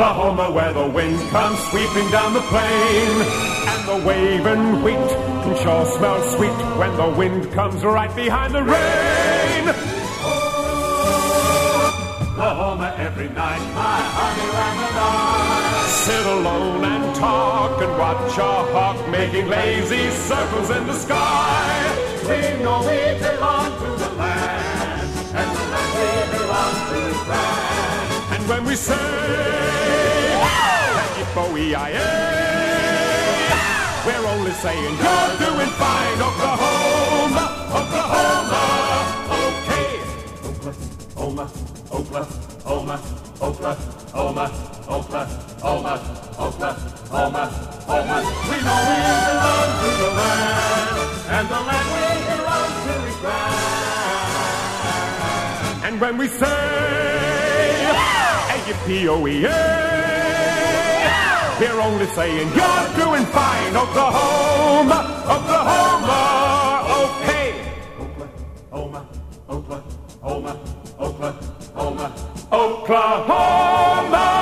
Oklahoma, where the wind comes sweeping down the plain. And the waving wheat can sure smell sweet when the wind comes right behind the rain. Oklahoma, every night, my honey lamb I sit alone and talk and watch a hawk making lazy circles in the sky. We know we belong to the land, and the land we belong to is grand. And when we say, F-O-E-I-A, we're only saying you're doing fine, Oklahoma, Oklahoma, okay. Oklahoma, Oklahoma, Oklahoma, Oklahoma, Oklahoma, Oklahoma. We know we belong to the land, and the land we belong to is grand. And when we say, A-P-O-E-A, only saying you're doing fine, Oklahoma, Oklahoma, okay. Oklahoma, Oklahoma, Oklahoma, Oklahoma.